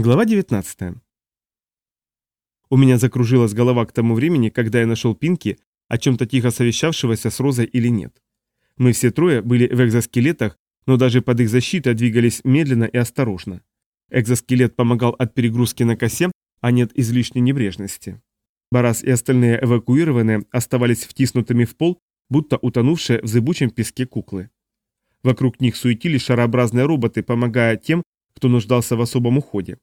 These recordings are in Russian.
Глава 19. У меня закружилась голова к тому времени, когда я нашел Пинки, о чем-то тихо совещавшегося с Розой или нет. Мы все трое были в экзоскелетах, но даже под их защитой двигались медленно и осторожно. Экзоскелет помогал от перегрузки на косе, а нет излишней небрежности. Барас и остальные эвакуированные оставались втиснутыми в пол, будто утонувшие в зыбучем песке куклы. Вокруг них суетились шарообразные роботы, помогая тем, кто нуждался в особом уходе.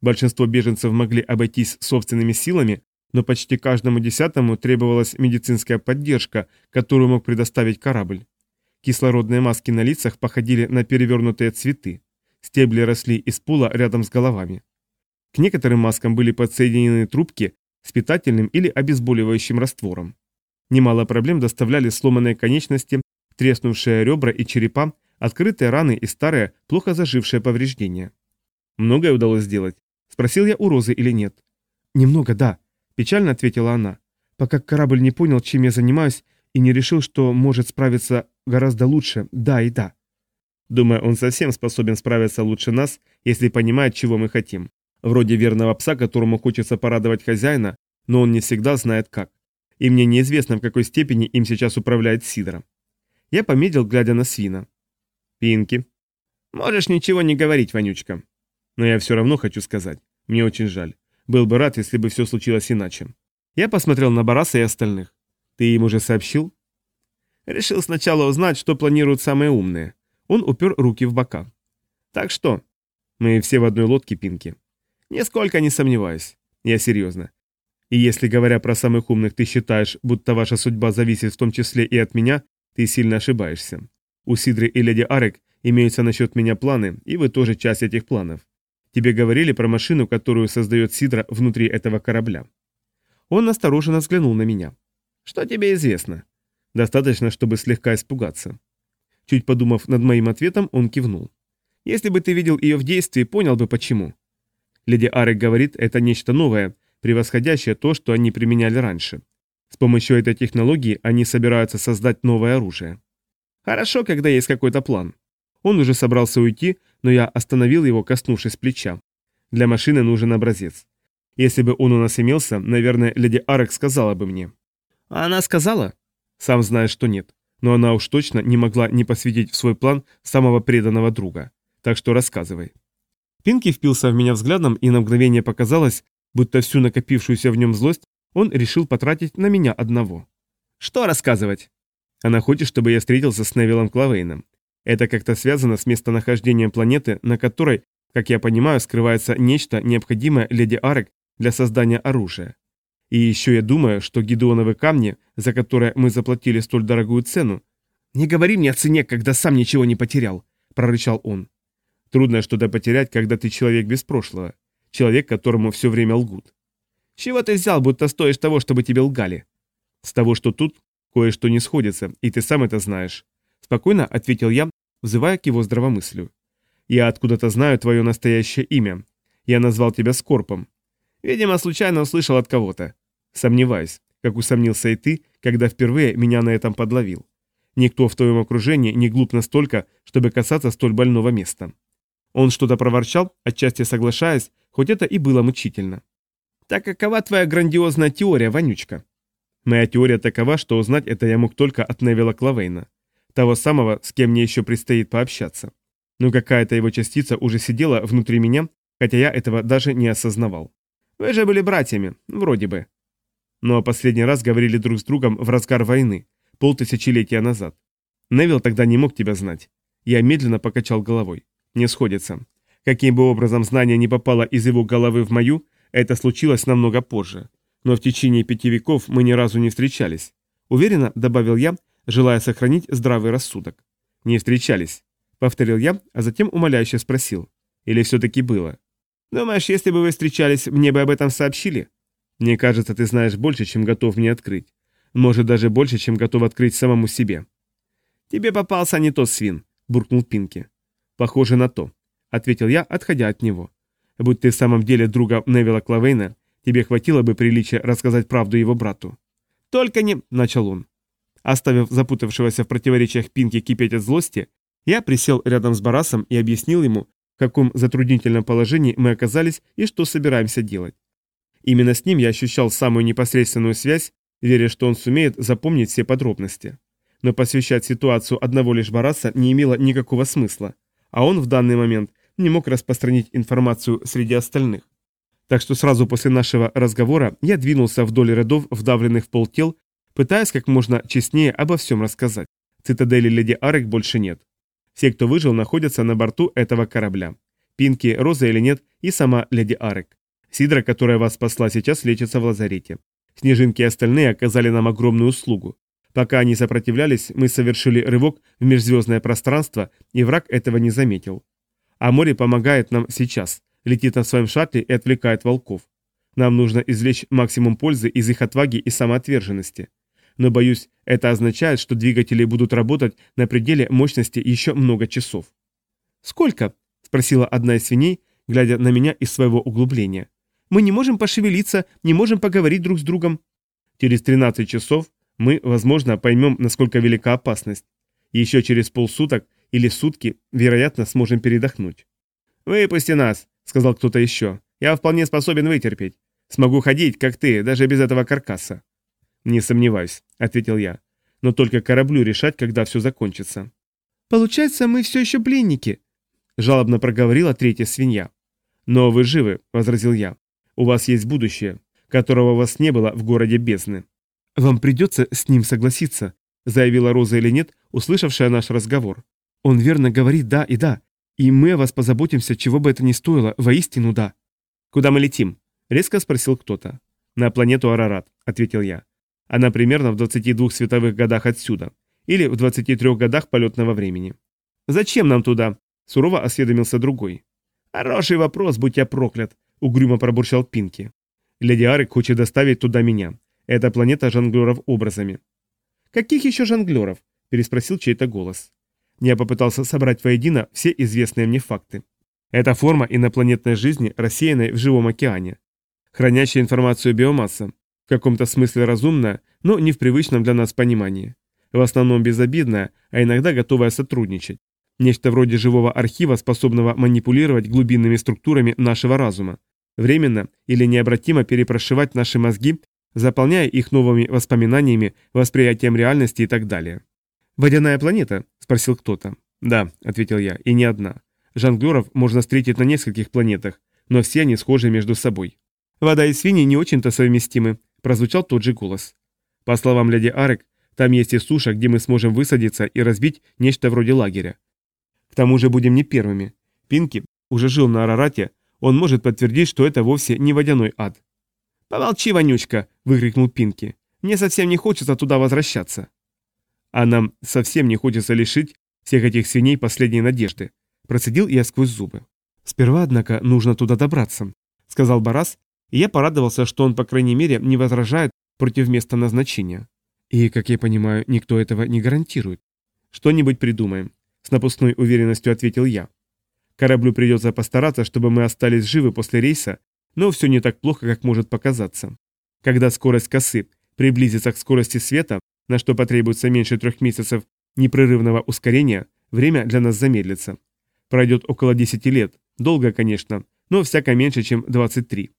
Большинство беженцев могли обойтись собственными силами, но почти каждому десятому требовалась медицинская поддержка, которую мог предоставить корабль. Кислородные маски на лицах походили на перевернутые цветы. Стебли росли из пола рядом с головами. К некоторым маскам были подсоединены трубки с питательным или обезболивающим раствором. Немало проблем доставляли сломанные конечности, треснувшие ребра и черепа, открытые раны и старые, плохо зажившие повреждения. Многое удалось сделать. Спросил я у Розы или нет. «Немного, да», – печально ответила она. «Пока корабль не понял, чем я занимаюсь, и не решил, что может справиться гораздо лучше, да и да». Думаю, он совсем способен справиться лучше нас, если понимает, чего мы хотим. Вроде верного пса, которому хочется порадовать хозяина, но он не всегда знает как. И мне неизвестно, в какой степени им сейчас управляет Сидора. Я помедлил, глядя на свина. «Пинки». «Можешь ничего не говорить, Вонючка. Но я все равно хочу сказать. Мне очень жаль. Был бы рад, если бы все случилось иначе. Я посмотрел на Бараса и остальных. Ты им уже сообщил? Решил сначала узнать, что планируют самые умные. Он упер руки в бока. Так что? Мы все в одной лодке, Пинки. Нисколько не сомневаюсь. Я серьезно. И если, говоря про самых умных, ты считаешь, будто ваша судьба зависит в том числе и от меня, ты сильно ошибаешься. У Сидры и леди Арек имеются насчет меня планы, и вы тоже часть этих планов. Тебе говорили про машину, которую создает Сидра внутри этого корабля. Он настороженно взглянул на меня. Что тебе известно? Достаточно, чтобы слегка испугаться. Чуть подумав над моим ответом, он кивнул. Если бы ты видел ее в действии, понял бы почему. Леди Арек говорит, это нечто новое, превосходящее то, что они применяли раньше. С помощью этой технологии они собираются создать новое оружие. Хорошо, когда есть какой-то план. Он уже собрался уйти, но я остановил его, коснувшись плеча. Для машины нужен образец. Если бы он у нас имелся, наверное, леди Арек сказала бы мне. А она сказала? Сам знаешь, что нет. Но она уж точно не могла не посвятить в свой план самого преданного друга. Так что рассказывай. Пинки впился в меня взглядом, и на мгновение показалось, будто всю накопившуюся в нем злость он решил потратить на меня одного. «Что рассказывать?» «Она хочет, чтобы я встретился с Невилом Клавейном. Это как-то связано с местонахождением планеты, на которой, как я понимаю, скрывается нечто, необходимое леди Арек для создания оружия. И еще я думаю, что гидеоновы камни, за которые мы заплатили столь дорогую цену... «Не говори мне о цене, когда сам ничего не потерял», — прорычал он. «Трудно что-то потерять, когда ты человек без прошлого. Человек, которому все время лгут». «С чего ты взял, будто стоишь того, чтобы тебе лгали?» «С того, что тут кое-что не сходится, и ты сам это знаешь. Спокойно ответил я, взывая к его здравомыслию. «Я откуда-то знаю твое настоящее имя. Я назвал тебя Скорпом. Видимо, случайно услышал от кого-то. Сомневаюсь, как усомнился и ты, когда впервые меня на этом подловил. Никто в твоем окружении не глуп настолько, чтобы касаться столь больного места». Он что-то проворчал, отчасти соглашаясь, хоть это и было мучительно. «Так какова твоя грандиозная теория, Вонючка?» «Моя теория такова, что узнать это я мог только от Невилла Клавейна. Того самого, с кем мне еще предстоит пообщаться. Но какая-то его частица уже сидела внутри меня, хотя я этого даже не осознавал. Вы же были братьями, вроде бы. Но последний раз говорили друг с другом в разгар войны, полтысячелетия назад. Невил тогда не мог тебя знать. Я медленно покачал головой. Не сходится. Каким бы образом знание не попало из его головы в мою, это случилось намного позже. Но в течение пяти веков мы ни разу не встречались. Уверенно, добавил я, желая сохранить здравый рассудок. «Не встречались», — повторил я, а затем умоляюще спросил. «Или все-таки было?» «Думаешь, если бы вы встречались, мне бы об этом сообщили?» «Мне кажется, ты знаешь больше, чем готов мне открыть. Может, даже больше, чем готов открыть самому себе». «Тебе попался не тот свин», — буркнул Пинки. «Похоже на то», — ответил я, отходя от него. «Будь ты в самом деле друга Невилла Клавейна, тебе хватило бы приличия рассказать правду его брату». «Только не...» — начал он. Оставив запутавшегося в противоречиях Пинки кипеть от злости, я присел рядом с Барасом и объяснил ему, в каком затруднительном положении мы оказались и что собираемся делать. Именно с ним я ощущал самую непосредственную связь, веря, что он сумеет запомнить все подробности. Но посвящать ситуацию одного лишь Бараса не имело никакого смысла, а он в данный момент не мог распространить информацию среди остальных. Так что сразу после нашего разговора я двинулся вдоль рядов вдавленных в пол тел, пытаясь как можно честнее обо всем рассказать. Цитадели Леди Арек больше нет. Все, кто выжил, находятся на борту этого корабля. Пинки, Роза или нет, и сама Леди Арек. Сидра, которая вас спасла, сейчас лечится в лазарете. Снежинки и остальные оказали нам огромную услугу. Пока они сопротивлялись, мы совершили рывок в межзвездное пространство, и враг этого не заметил. А море помогает нам сейчас, летит на своем шаттле и отвлекает волков. Нам нужно извлечь максимум пользы из их отваги и самоотверженности. Но, боюсь, это означает, что двигатели будут работать на пределе мощности еще много часов. «Сколько?» – спросила одна из свиней, глядя на меня из своего углубления. «Мы не можем пошевелиться, не можем поговорить друг с другом». Через 13 часов мы, возможно, поймем, насколько велика опасность. Еще через полсуток или сутки, вероятно, сможем передохнуть. «Выпусти нас», — сказал кто-то еще. «Я вполне способен вытерпеть. Смогу ходить, как ты, даже без этого каркаса». «Не сомневаюсь», — ответил я. «Но только кораблю решать, когда все закончится». «Получается, мы все еще пленники», — жалобно проговорила третья свинья. «Но вы живы», — возразил я. «У вас есть будущее, которого у вас не было в городе бездны». «Вам придется с ним согласиться», — заявила Роза или нет, услышавшая наш разговор. «Он верно говорит «да» и «да», и мы о вас позаботимся, чего бы это ни стоило, воистину «да». «Куда мы летим?» — резко спросил кто-то. «На планету Арарат», — ответил я. «Она примерно в 22 световых годах отсюда, или в 23 годах полетного времени». «Зачем нам туда?» — сурово осведомился другой. «Хороший вопрос, будь я проклят», — угрюмо пробурчал Пинки. «Леди Арик хочет доставить туда меня. Это планета жонглеров образами. «Каких еще жонглеров?» – переспросил чей-то голос. Я попытался собрать воедино все известные мне факты. Это форма инопланетной жизни, рассеянной в живом океане. Хранящая информацию биомасса. В каком-то смысле разумная, но не в привычном для нас понимании. В основном безобидная, а иногда готовая сотрудничать. Нечто вроде живого архива, способного манипулировать глубинными структурами нашего разума. Временно или необратимо перепрошивать наши мозги заполняя их новыми воспоминаниями, восприятием реальности и так далее. «Водяная планета?» – спросил кто-то. «Да», – ответил я, – «и не одна. Жонглеров можно встретить на нескольких планетах, но все они схожи между собой». «Вода и свиньи не очень-то совместимы», – прозвучал тот же голос. По словам леди Арек, там есть и суша, где мы сможем высадиться и разбить нечто вроде лагеря. К тому же будем не первыми. Пинки уже жил на Арарате, он может подтвердить, что это вовсе не водяной ад. «Помолчи, вонючка!» – выкрикнул Пинки. «Мне совсем не хочется туда возвращаться». «А нам совсем не хочется лишить всех этих свиней последней надежды», – процедил я сквозь зубы. «Сперва, однако, нужно туда добраться», – сказал Барас, и я порадовался, что он, по крайней мере, не возражает против места назначения. И, как я понимаю, никто этого не гарантирует. «Что-нибудь придумаем», – с напускной уверенностью ответил я. «Кораблю придется постараться, чтобы мы остались живы после рейса но все не так плохо, как может показаться. Когда скорость косы приблизится к скорости света, на что потребуется меньше трех месяцев непрерывного ускорения, время для нас замедлится. Пройдет около 10 лет, долго, конечно, но всяко меньше, чем 23.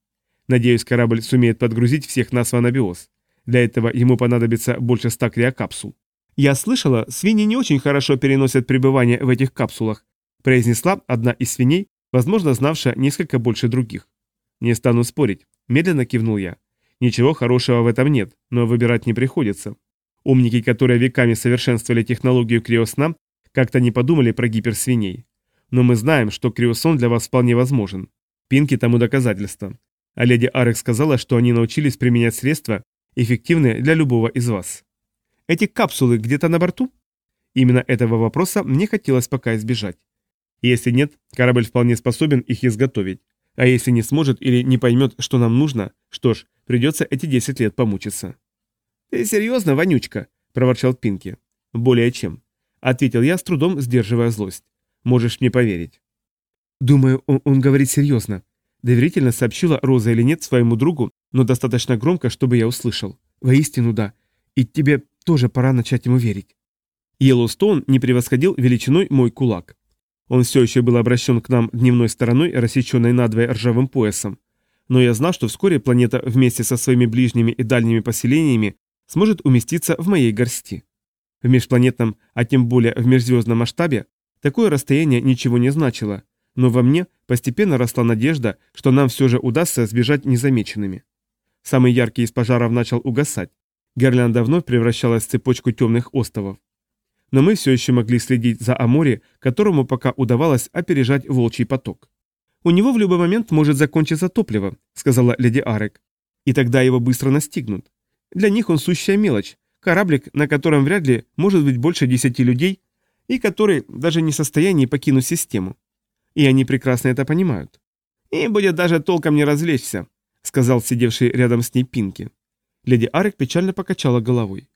Надеюсь, корабль сумеет подгрузить всех нас в анабиоз. Для этого ему понадобится больше 100 криокапсул. «Я слышала, свиньи не очень хорошо переносят пребывание в этих капсулах», произнесла одна из свиней, возможно, знавшая несколько больше других. «Не стану спорить», – медленно кивнул я. «Ничего хорошего в этом нет, но выбирать не приходится. Умники, которые веками совершенствовали технологию криосна, как-то не подумали про гиперсвиней. Но мы знаем, что криосон для вас вполне возможен. Пинки тому доказательство. А леди Арек сказала, что они научились применять средства, эффективные для любого из вас. Эти капсулы где-то на борту? Именно этого вопроса мне хотелось пока избежать. Если нет, корабль вполне способен их изготовить. А если не сможет или не поймет, что нам нужно, что ж, придется эти 10 лет помучиться. «Ты серьезно, вонючка?» – проворчал Пинки. «Более чем», – ответил я, с трудом сдерживая злость. «Можешь мне поверить». «Думаю, он, он говорит серьезно», – доверительно сообщила Роза или нет своему другу, но достаточно громко, чтобы я услышал. «Воистину да. И тебе тоже пора начать ему верить». Йеллоустоун не превосходил величиной мой кулак. Он все еще был обращен к нам дневной стороной, рассеченной надвое ржавым поясом. Но я знал, что вскоре планета вместе со своими ближними и дальними поселениями сможет уместиться в моей горсти. В межпланетном, а тем более в межзвездном масштабе, такое расстояние ничего не значило, но во мне постепенно росла надежда, что нам все же удастся сбежать незамеченными. Самый яркий из пожаров начал угасать. Гирлянда вновь превращалась в цепочку темных островов. Но мы все еще могли следить за Амори, которому пока удавалось опережать волчий поток. «У него в любой момент может закончиться топливо», — сказала леди Арек. «И тогда его быстро настигнут. Для них он сущая мелочь, кораблик, на котором вряд ли может быть больше десяти людей, и который даже не в состоянии покинуть систему. И они прекрасно это понимают. И будет даже толком не развлечься, сказал сидевший рядом с ней Пинки. Леди Арек печально покачала головой.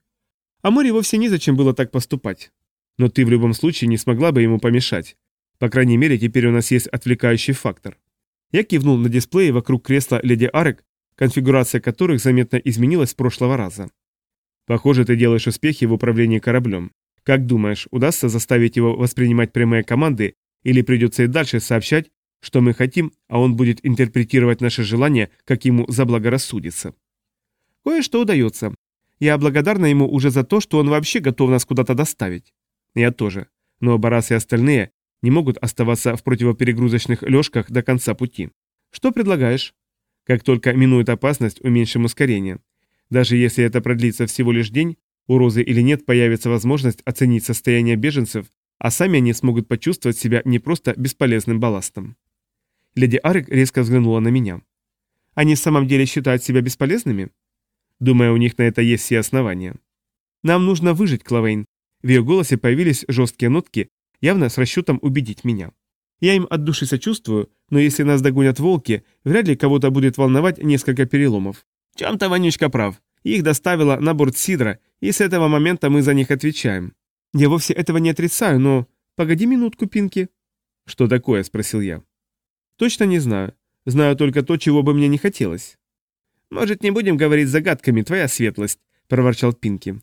А море вовсе незачем было так поступать. Но ты в любом случае не смогла бы ему помешать. По крайней мере, теперь у нас есть отвлекающий фактор. Я кивнул на дисплее вокруг кресла леди Арек, конфигурация которых заметно изменилась с прошлого раза. Похоже, ты делаешь успехи в управлении кораблем. Как думаешь, удастся заставить его воспринимать прямые команды или придется и дальше сообщать, что мы хотим, а он будет интерпретировать наши желания, как ему заблагорассудится? Кое-что удается. Я благодарна ему уже за то, что он вообще готов нас куда-то доставить. Я тоже. Но Барас и остальные не могут оставаться в противоперегрузочных лёжках до конца пути. Что предлагаешь? Как только минует опасность, уменьшим ускорение. Даже если это продлится всего лишь день, у Розы или нет появится возможность оценить состояние беженцев, а сами они смогут почувствовать себя не просто бесполезным балластом. Леди Арик резко взглянула на меня. Они в самом деле считают себя бесполезными? Думаю, у них на это есть все основания. Нам нужно выжить, Клавейн. В ее голосе появились жесткие нотки, явно с расчетом убедить меня. Я им от души сочувствую, но если нас догонят волки, вряд ли кого-то будет волновать несколько переломов. Чем-то Вонючка прав. Их доставило на борт Сидра, и с этого момента мы за них отвечаем. Я вовсе этого не отрицаю, но... Погоди минутку, Пинки. Что такое? Спросил я. Точно не знаю. Знаю только то, чего бы мне не хотелось. Может, не будем говорить загадками, твоя светлость, проворчал Пинки.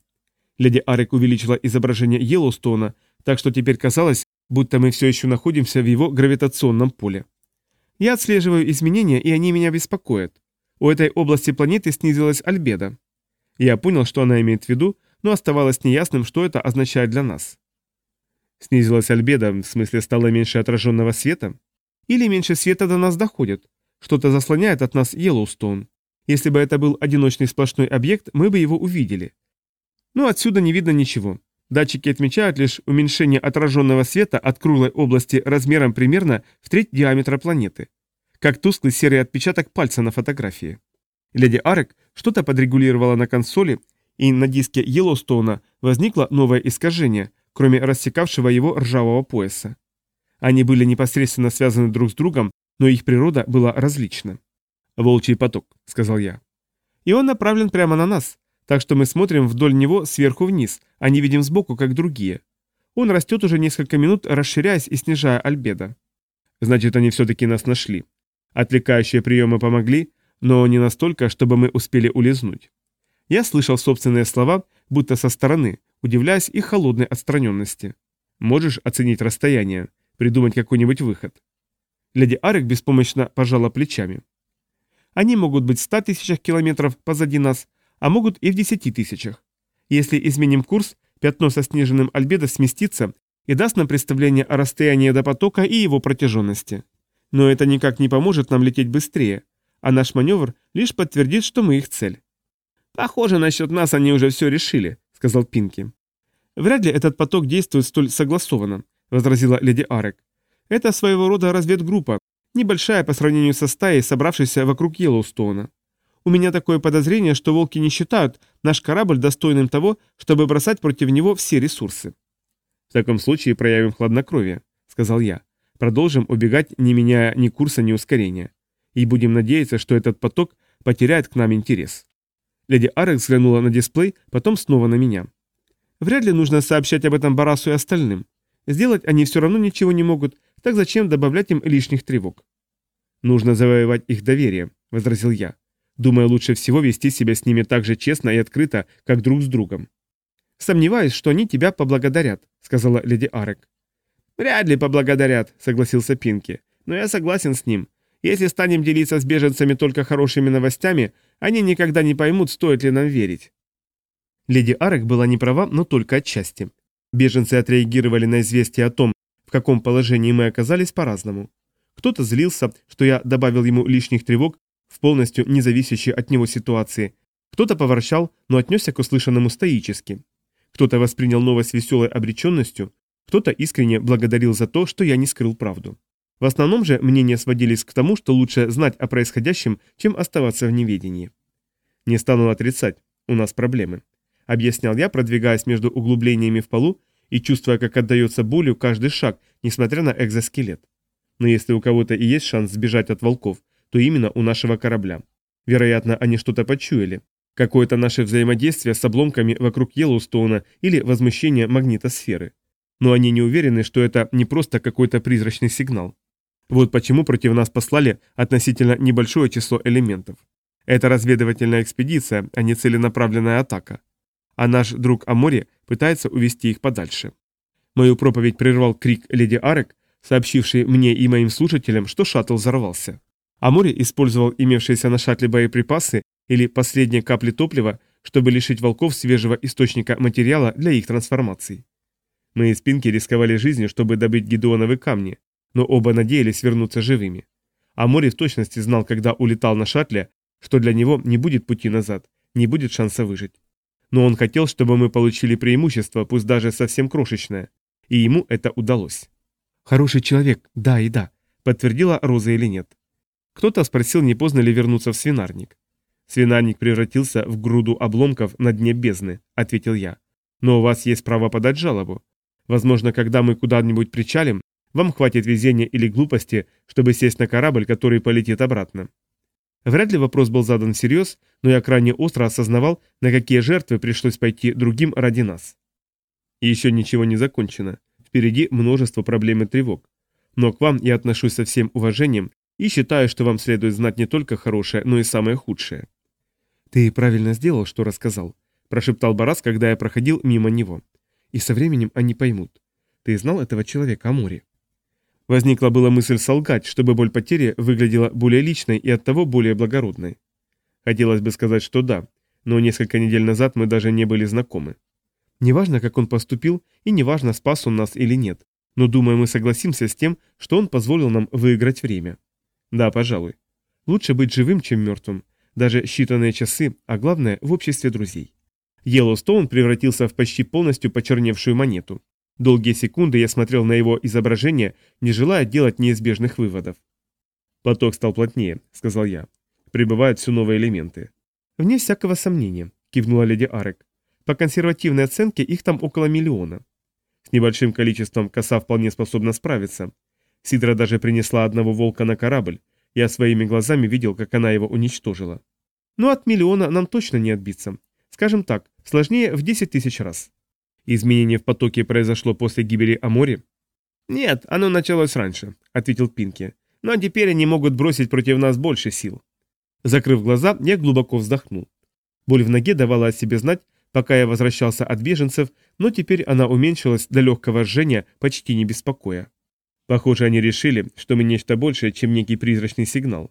Леди Арек увеличила изображение Йеллоустона, так что теперь казалось, будто мы все еще находимся в его гравитационном поле. Я отслеживаю изменения, и они меня беспокоят. У этой области планеты снизилась альбедо. Я понял, что она имеет в виду, но оставалось неясным, что это означает для нас. Снизилась альбедо, в смысле стало меньше отраженного света? Или меньше света до нас доходит? Что-то заслоняет от нас Йеллоустоун. Если бы это был одиночный сплошной объект, мы бы его увидели. Но отсюда не видно ничего. Датчики отмечают лишь уменьшение отраженного света от круглой области размером примерно в треть диаметра планеты как тусклый серый отпечаток пальца на фотографии. Леди Арек что-то подрегулировала на консоли, и на диске Йеллоустоуна возникло новое искажение, кроме рассекавшего его ржавого пояса. Они были непосредственно связаны друг с другом, но их природа была различна. «Волчий поток», — сказал я. «И он направлен прямо на нас, так что мы смотрим вдоль него сверху вниз, а не видим сбоку, как другие. Он растет уже несколько минут, расширяясь и снижая альбедо. Значит, они все-таки нас нашли. Отвлекающие приемы помогли, но не настолько, чтобы мы успели улизнуть. Я слышал собственные слова, будто со стороны, удивляясь их холодной отстраненности. Можешь оценить расстояние, придумать какой-нибудь выход. Леди Арик беспомощно пожала плечами. Они могут быть в ста тысячах километров позади нас, а могут и в десяти тысячах. Если изменим курс, пятно со сниженным альбедо сместится и даст нам представление о расстоянии до потока и его протяженности. Но это никак не поможет нам лететь быстрее, а наш маневр лишь подтвердит, что мы их цель. «Похоже, насчет нас они уже все решили», — сказал Пинки. «Вряд ли этот поток действует столь согласованно», — возразила леди Арек. «Это своего рода разведгруппа, небольшая по сравнению со стаей, собравшейся вокруг Йеллоустоуна. У меня такое подозрение, что волки не считают наш корабль достойным того, чтобы бросать против него все ресурсы». «В таком случае проявим хладнокровие», — сказал я. Продолжим убегать, не меняя ни курса, ни ускорения. И будем надеяться, что этот поток потеряет к нам интерес. Леди Арекс взглянула на дисплей, потом снова на меня. Вряд ли нужно сообщать об этом Барасу и остальным. Сделать они все равно ничего не могут, так зачем добавлять им лишних тревог? Нужно завоевать их доверие, возразил я. Думаю, лучше всего вести себя с ними так же честно и открыто, как друг с другом. Сомневаюсь, что они тебя поблагодарят, сказала леди Арек. «Вряд ли поблагодарят», — согласился Пинки. «Но я согласен с ним. Если станем делиться с беженцами только хорошими новостями, они никогда не поймут, стоит ли нам верить». Леди Арек была не права, но только отчасти. Беженцы отреагировали на известие о том, в каком положении мы оказались по-разному. Кто-то злился, что я добавил ему лишних тревог в полностью независящей от него ситуации. Кто-то поворчал, но отнесся к услышанному стоически. Кто-то воспринял новость веселой обреченностью, кто-то искренне благодарил за то, что я не скрыл правду. В основном же мнения сводились к тому, что лучше знать о происходящем, чем оставаться в неведении. Не стану отрицать, у нас проблемы. Объяснял я, продвигаясь между углублениями в полу и чувствуя, как отдается болью каждый шаг, несмотря на экзоскелет. Но если у кого-то и есть шанс сбежать от волков, то именно у нашего корабля. Вероятно, они что-то почуяли. Какое-то наше взаимодействие с обломками вокруг Йеллоустоуна или возмущение магнитосферы но они не уверены, что это не просто какой-то призрачный сигнал. Вот почему против нас послали относительно небольшое число элементов. Это разведывательная экспедиция, а не целенаправленная атака. А наш друг Амори пытается увести их подальше. Мою проповедь прервал крик леди Арек, сообщивший мне и моим слушателям, что шаттл взорвался. Амори использовал имевшиеся на шаттле боеприпасы или последние капли топлива, чтобы лишить волков свежего источника материала для их трансформации. Мы из Пинки рисковали жизнью, чтобы добыть гидеоновы камни, но оба надеялись вернуться живыми. А Мори в точности знал, когда улетал на шаттле, что для него не будет пути назад, не будет шанса выжить. Но он хотел, чтобы мы получили преимущество, пусть даже совсем крошечное, и ему это удалось. «Хороший человек, да и да», подтвердила Роза или нет. Кто-то спросил, не поздно ли вернуться в свинарник. «Свинарник превратился в груду обломков на дне бездны», — ответил я. «Но у вас есть право подать жалобу. Возможно, когда мы куда-нибудь причалим, вам хватит везения или глупости, чтобы сесть на корабль, который полетит обратно. Вряд ли вопрос был задан всерьез, но я крайне остро осознавал, на какие жертвы пришлось пойти другим ради нас. И еще ничего не закончено. Впереди множество проблем и тревог. Но к вам я отношусь со всем уважением и считаю, что вам следует знать не только хорошее, но и самое худшее. «Ты правильно сделал, что рассказал», – прошептал Барас, когда я проходил мимо него и со временем они поймут. Ты знал этого человека о море? Возникла была мысль солгать, чтобы боль потери выглядела более личной и оттого более благородной. Хотелось бы сказать, что да, но несколько недель назад мы даже не были знакомы. Неважно, как он поступил, и неважно, спас он нас или нет, но думаю, мы согласимся с тем, что он позволил нам выиграть время. Да, пожалуй. Лучше быть живым, чем мертвым, даже считанные часы, а главное, в обществе друзей. Йеллоустоун превратился в почти полностью почерневшую монету. Долгие секунды я смотрел на его изображение, не желая делать неизбежных выводов. «Поток стал плотнее», — сказал я. «Прибывают все новые элементы». «Вне всякого сомнения», — кивнула леди Арек. «По консервативной оценке их там около миллиона». С небольшим количеством коса вполне способна справиться. Сидра даже принесла одного волка на корабль. Я своими глазами видел, как она его уничтожила. Но от миллиона нам точно не отбиться. Скажем так, сложнее в 10 тысяч раз. Изменение в потоке произошло после гибели Амори? Нет, оно началось раньше, ответил Пинки. Но теперь они могут бросить против нас больше сил. Закрыв глаза, я глубоко вздохнул. Боль в ноге давала о себе знать, пока я возвращался от беженцев, но теперь она уменьшилась до легкого жжения, почти не беспокоя. Похоже, они решили, что мы нечто большее, чем некий призрачный сигнал.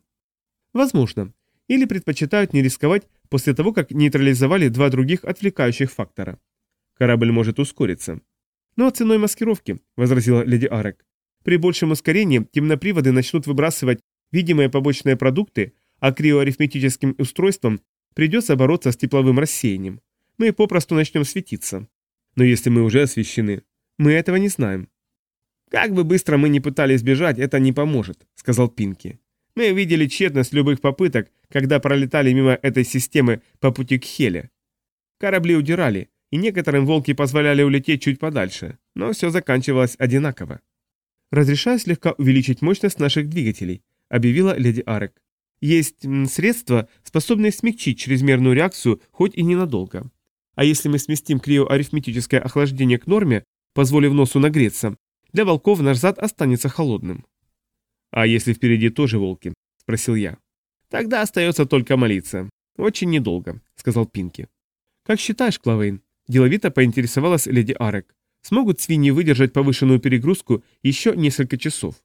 Возможно. Или предпочитают не рисковать после того, как нейтрализовали два других отвлекающих фактора. Корабль может ускориться. Но ценой маскировки, возразила леди Арек. При большем ускорении темноприводы начнут выбрасывать видимые побочные продукты, а криоарифметическим устройством придется бороться с тепловым рассеянием. Мы попросту начнем светиться. Но если мы уже освещены, мы этого не знаем. «Как бы быстро мы ни пытались бежать, это не поможет», — сказал Пинки. Мы видели тщетность любых попыток, когда пролетали мимо этой системы по пути к Хеле. Корабли удирали, и некоторым волки позволяли улететь чуть подальше, но все заканчивалось одинаково. «Разрешаю слегка увеличить мощность наших двигателей», — объявила леди Арек. «Есть средства, способные смягчить чрезмерную реакцию, хоть и ненадолго. А если мы сместим криоарифметическое охлаждение к норме, позволив носу нагреться, для волков наш зад останется холодным». «А если впереди тоже волки?» – спросил я. «Тогда остается только молиться. Очень недолго», – сказал Пинки. «Как считаешь, Клавейн?» – деловито поинтересовалась леди Арек. Смогут свиньи выдержать повышенную перегрузку еще несколько часов?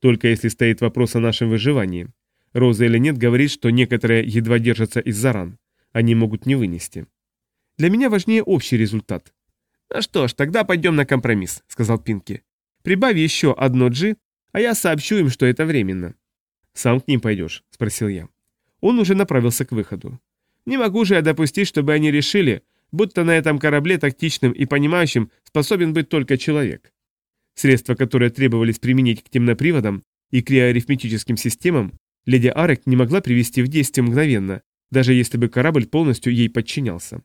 Только если стоит вопрос о нашем выживании. Роза или нет говорит, что некоторые едва держатся из-за ран. Они могут не вынести. Для меня важнее общий результат. «Ну что ж, тогда пойдем на компромисс», — сказал Пинки. «Прибавь еще одно G, а я сообщу им, что это временно». «Сам к ним пойдешь?» — спросил я. Он уже направился к выходу. «Не могу же я допустить, чтобы они решили, будто на этом корабле тактичным и понимающим способен быть только человек. Средства, которые требовались применить к темноприводам и криоарифметическим системам, леди Арек не могла привести в действие мгновенно, даже если бы корабль полностью ей подчинялся.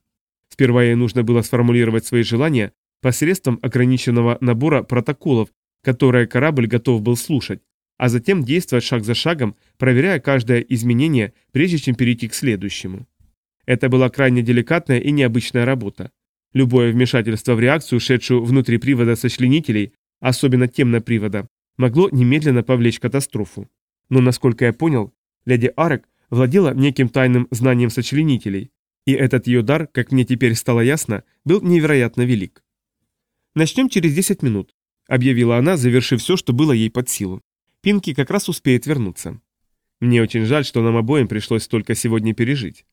Сперва ей нужно было сформулировать свои желания посредством ограниченного набора протоколов, которые корабль готов был слушать, а затем действовать шаг за шагом, проверяя каждое изменение, прежде чем перейти к следующему. Это была крайне деликатная и необычная работа. Любое вмешательство в реакцию, шедшую внутри привода сочленителей, особенно темнопривода, могло немедленно повлечь катастрофу. Но, насколько я понял, леди Арек владела неким тайным знанием сочленителей, и этот ее дар, как мне теперь стало ясно, был невероятно велик. «Начнем через 10 минут», — объявила она, завершив все, что было ей под силу. Пинки как раз успеет вернуться. Мне очень жаль, что нам обоим пришлось столько сегодня пережить.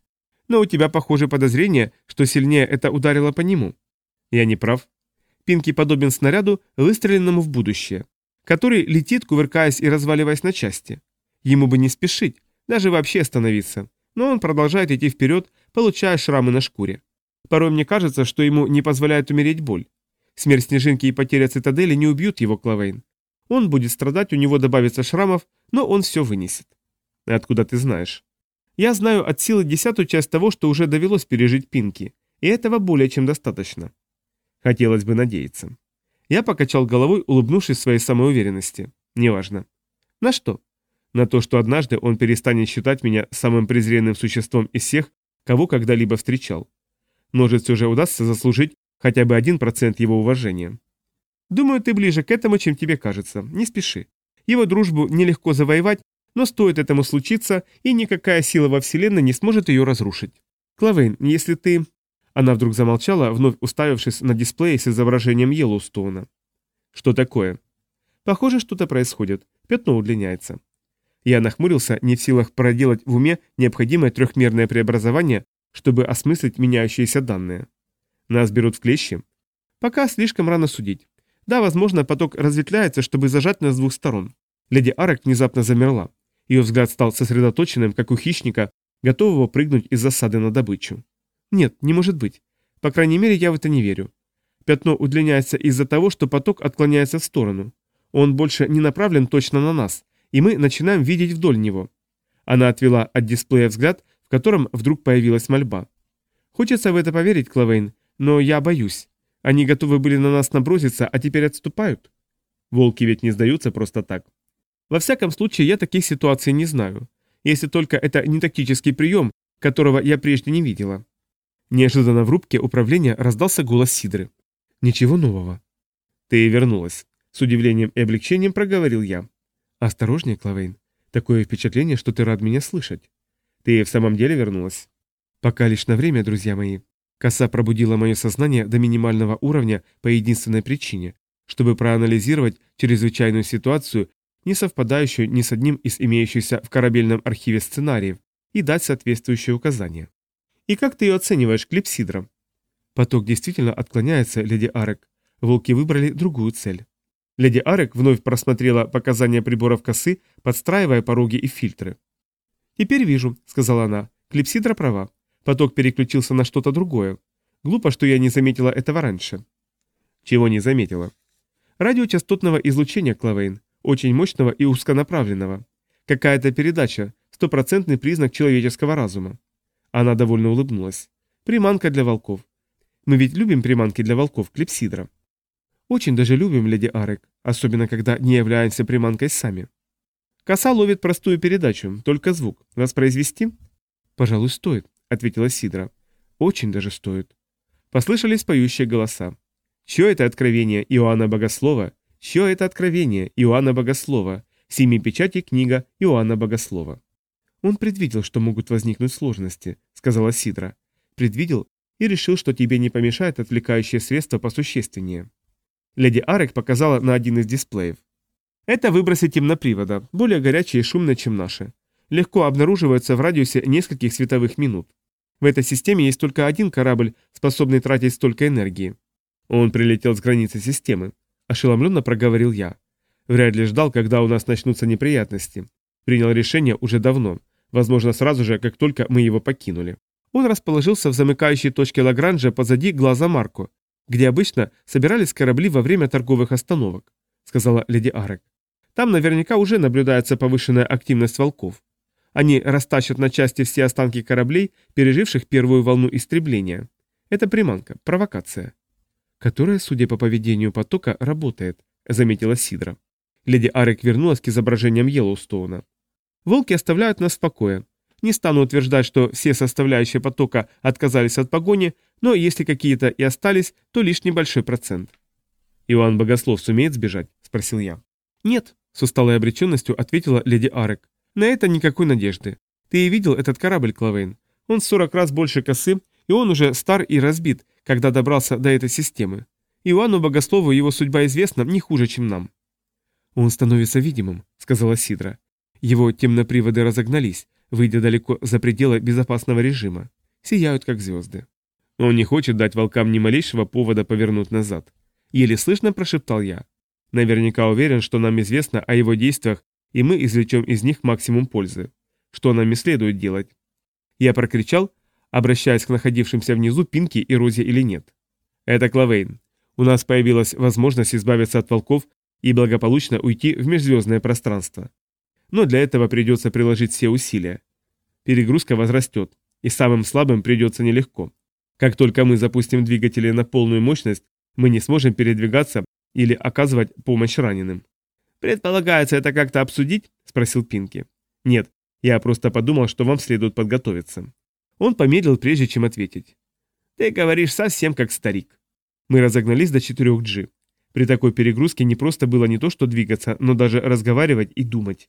Но у тебя, похоже, подозрение, что сильнее это ударило по нему. Я не прав. Пинки подобен снаряду, выстреленному в будущее, который летит, кувыркаясь и разваливаясь на части. Ему бы не спешить, даже вообще остановиться, но он продолжает идти вперед, получая шрамы на шкуре. Порой мне кажется, что ему не позволяет умереть боль. Смерть Снежинки и потеря цитадели не убьют его, Клавейн. Он будет страдать, у него добавится шрамов, но он все вынесет. Откуда ты знаешь? Я знаю от силы десятую часть того, что уже довелось пережить Пинки, и этого более чем достаточно. Хотелось бы надеяться. Я покачал головой, улыбнувшись своей самоуверенности. Неважно. На что? На то, что однажды он перестанет считать меня самым презренным существом из всех, кого когда-либо встречал. Может, все же удастся заслужить хотя бы один процент его уважения. Думаю, ты ближе к этому, чем тебе кажется. Не спеши. Его дружбу нелегко завоевать, но стоит этому случиться, и никакая сила во Вселенной не сможет ее разрушить. Клавейн, если ты... Она вдруг замолчала, вновь уставившись на дисплее с изображением Йеллоустоуна. Что такое? Похоже, что-то происходит. Пятно удлиняется. Я нахмурился, не в силах проделать в уме необходимое трехмерное преобразование, чтобы осмыслить меняющиеся данные. Нас берут в клещи? Пока слишком рано судить. Да, возможно, поток разветвляется, чтобы зажать нас с двух сторон. Леди Арек внезапно замерла. Ее взгляд стал сосредоточенным, как у хищника, готового прыгнуть из засады на добычу. Нет, не может быть. По крайней мере, я в это не верю. Пятно удлиняется из-за того, что поток отклоняется в сторону. Он больше не направлен точно на нас, и мы начинаем видеть вдоль него. Она отвела от дисплея взгляд, в котором вдруг появилась мольба. Хочется в это поверить, Клавейн, но я боюсь. Они готовы были на нас наброситься, а теперь отступают. Волки ведь не сдаются просто так. Во всяком случае, я таких ситуаций не знаю. Если только это не тактический прием, которого я прежде не видела. Неожиданно в рубке управления раздался голос Сидры. «Ничего нового». «Ты вернулась», — с удивлением и облегчением проговорил я. «Осторожнее, Клавейн. Такое впечатление, что ты рад меня слышать». «Ты в самом деле вернулась?» «Пока лишь на время, друзья мои». Коса пробудила мое сознание до минимального уровня по единственной причине, чтобы проанализировать чрезвычайную ситуацию не совпадающую ни с одним из имеющихся в корабельном архиве сценариев, и дать соответствующие указания. И как ты ее оцениваешь, Клипсидра? Поток действительно отклоняется, леди Арек. Волки выбрали другую цель. Леди Арек вновь просмотрела показания приборов косы, подстраивая пороги и фильтры. «Теперь вижу», — сказала она. «Клипсидра права. Поток переключился на что-то другое. Глупо, что я не заметила этого раньше». «Чего не заметила?» «Радиочастотного излучения, Клавейн очень мощного и узконаправленного. Какая-то передача, стопроцентный признак человеческого разума. Она довольно улыбнулась. Приманка для волков. Мы ведь любим приманки для волков, клипсидра. Очень даже любим, леди Арек, особенно когда не являемся приманкой сами. Коса ловит простую передачу, только звук. Воспроизвести? Пожалуй, стоит, ответила Сидра. Очень даже стоит. Послышались поющие голоса. Чье это откровение Иоанна Богослова Що это откровение Иоанна Богослова, семи печати книга Иоанна Богослова. Он предвидел, что могут возникнуть сложности, сказала Сидра. Предвидел и решил, что тебе не помешает отвлекающее средство посущественнее. Леди Арек показала на один из дисплеев. Это выбросы темнопривода, более горячие и шумные, чем наши. Легко обнаруживаются в радиусе нескольких световых минут. В этой системе есть только один корабль, способный тратить столько энергии. Он прилетел с границы системы. Ошеломленно проговорил я. Вряд ли ждал, когда у нас начнутся неприятности. Принял решение уже давно, возможно, сразу же, как только мы его покинули. Он расположился в замыкающей точке Лагранжа позади глаза Марко, где обычно собирались корабли во время торговых остановок, сказала леди Арек. Там наверняка уже наблюдается повышенная активность волков. Они растащат на части все останки кораблей, переживших первую волну истребления. Это приманка, провокация. Которая, судя по поведению потока, работает, заметила Сидра. Леди Арек вернулась к изображениям Йеллоустоуна. Волки оставляют нас в покое. Не стану утверждать, что все составляющие потока отказались от погони, но если какие-то и остались, то лишь небольшой процент. «Иоанн Богослов сумеет сбежать?» – спросил я. «Нет», – с усталой обреченностью ответила леди Арек. «На это никакой надежды. Ты и видел этот корабль, Клавейн. Он в сорок раз больше косы, и он уже стар и разбит, когда добрался до этой системы. Иоанну Богослову его судьба известна не хуже, чем нам». «Он становится видимым», — сказала Сидра. «Его темноприводы разогнались, выйдя далеко за пределы безопасного режима. Сияют, как звезды». Он не хочет дать волкам ни малейшего повода повернуть назад. Еле слышно прошептал я. Наверняка уверен, что нам известно о его действиях, и мы извлечем из них максимум пользы. Что нам и следует делать. Я прокричал, обращаясь к находившимся внизу Пинки и Розе или нет. Это Клавейн. У нас появилась возможность избавиться от волков и благополучно уйти в межзвездное пространство. Но для этого придется приложить все усилия. Перегрузка возрастет, и самым слабым придется нелегко. Как только мы запустим двигатели на полную мощность, мы не сможем передвигаться или оказывать помощь раненым. «Предполагается это как-то обсудить?» – спросил Пинки. «Нет, я просто подумал, что вам следует подготовиться». Он помедлил, прежде чем ответить. «Ты говоришь совсем как старик». Мы разогнались до 4G. При такой перегрузке не просто было не то что двигаться, но даже разговаривать и думать.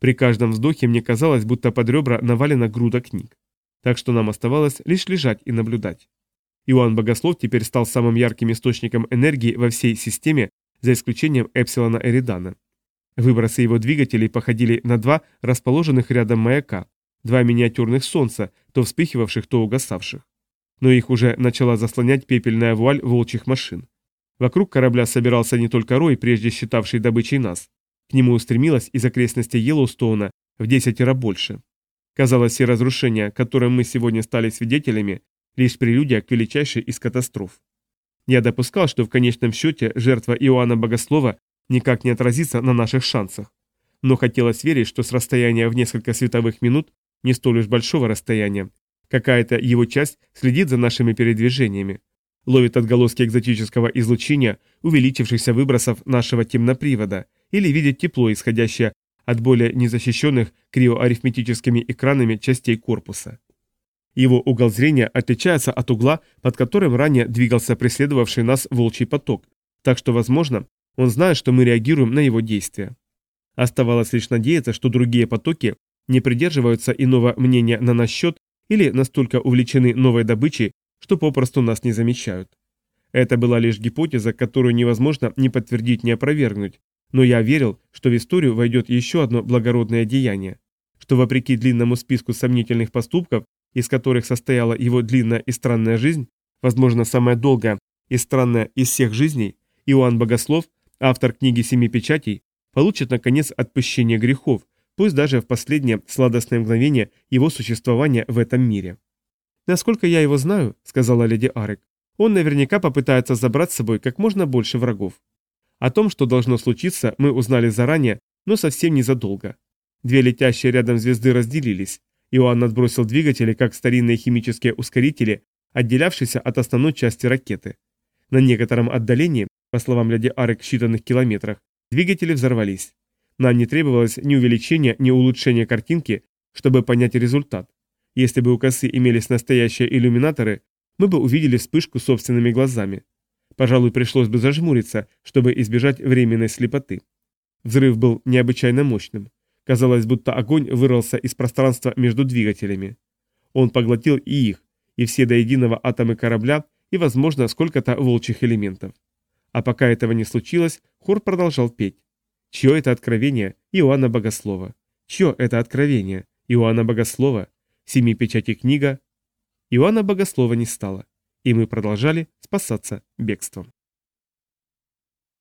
При каждом вздохе мне казалось, будто под ребра навалена груда книг. Так что нам оставалось лишь лежать и наблюдать. Иоанн Богослов теперь стал самым ярким источником энергии во всей системе, за исключением Эпсилона Эридана. Выбросы его двигателей походили на два расположенных рядом маяка, два миниатюрных солнца, то вспыхивавших, то угасавших. Но их уже начала заслонять пепельная вуаль волчьих машин. Вокруг корабля собирался не только рой, прежде считавший добычей нас. К нему устремилась из окрестностей Йеллоустоуна в десятеро больше. Казалось, все разрушения, которым мы сегодня стали свидетелями, лишь прелюдия к величайшей из катастроф. Я допускал, что в конечном счете жертва Иоанна Богослова никак не отразится на наших шансах. Но хотелось верить, что с расстояния в несколько световых минут, не столь уж большого расстояния, какая-то его часть следит за нашими передвижениями, ловит отголоски экзотического излучения, увеличившихся выбросов нашего темнопривода, или видит тепло, исходящее от более незащищенных криоарифметическими экранами частей корпуса. Его угол зрения отличается от угла, под которым ранее двигался преследовавший нас волчий поток, так что, возможно, он знает, что мы реагируем на его действия. Оставалось лишь надеяться, что другие потоки не придерживаются иного мнения на наш счет или настолько увлечены новой добычей, что попросту нас не замечают. Это была лишь гипотеза, которую невозможно ни подтвердить, ни опровергнуть, но я верил, что в историю войдет еще одно благородное деяние, что вопреки длинному списку сомнительных поступков, из которых состояла его длинная и странная жизнь, возможно, самая долгая и странная из всех жизней, Иоанн Богослов, автор книги «Семи печатей», получит, наконец, отпущение грехов, пусть даже в последнее сладостное мгновение его существования в этом мире. «Насколько я его знаю», — сказала леди Арек, — «он наверняка попытается забрать с собой как можно больше врагов. О том, что должно случиться, мы узнали заранее, но совсем незадолго. Две летящие рядом звезды разделились. Иоанн отбросил двигатели, как старинные химические ускорители, отделявшиеся от основной части ракеты. На некотором отдалении, по словам леди Арек, в считанных километрах, двигатели взорвались. Нам не требовалось ни увеличения, ни улучшения картинки, чтобы понять результат. Если бы у косы имелись настоящие иллюминаторы, мы бы увидели вспышку собственными глазами. Пожалуй, пришлось бы зажмуриться, чтобы избежать временной слепоты. Взрыв был необычайно мощным. Казалось, будто огонь вырвался из пространства между двигателями. Он поглотил и их, и все до единого атомы корабля, и, возможно, сколько-то волчьих элементов. А пока этого не случилось, хор продолжал петь. Чье это откровение? Иоанна Богослова. Чье это откровение? Иоанна Богослова. Семи печати книга. Иоанна Богослова не стало. И мы продолжали спасаться бегством.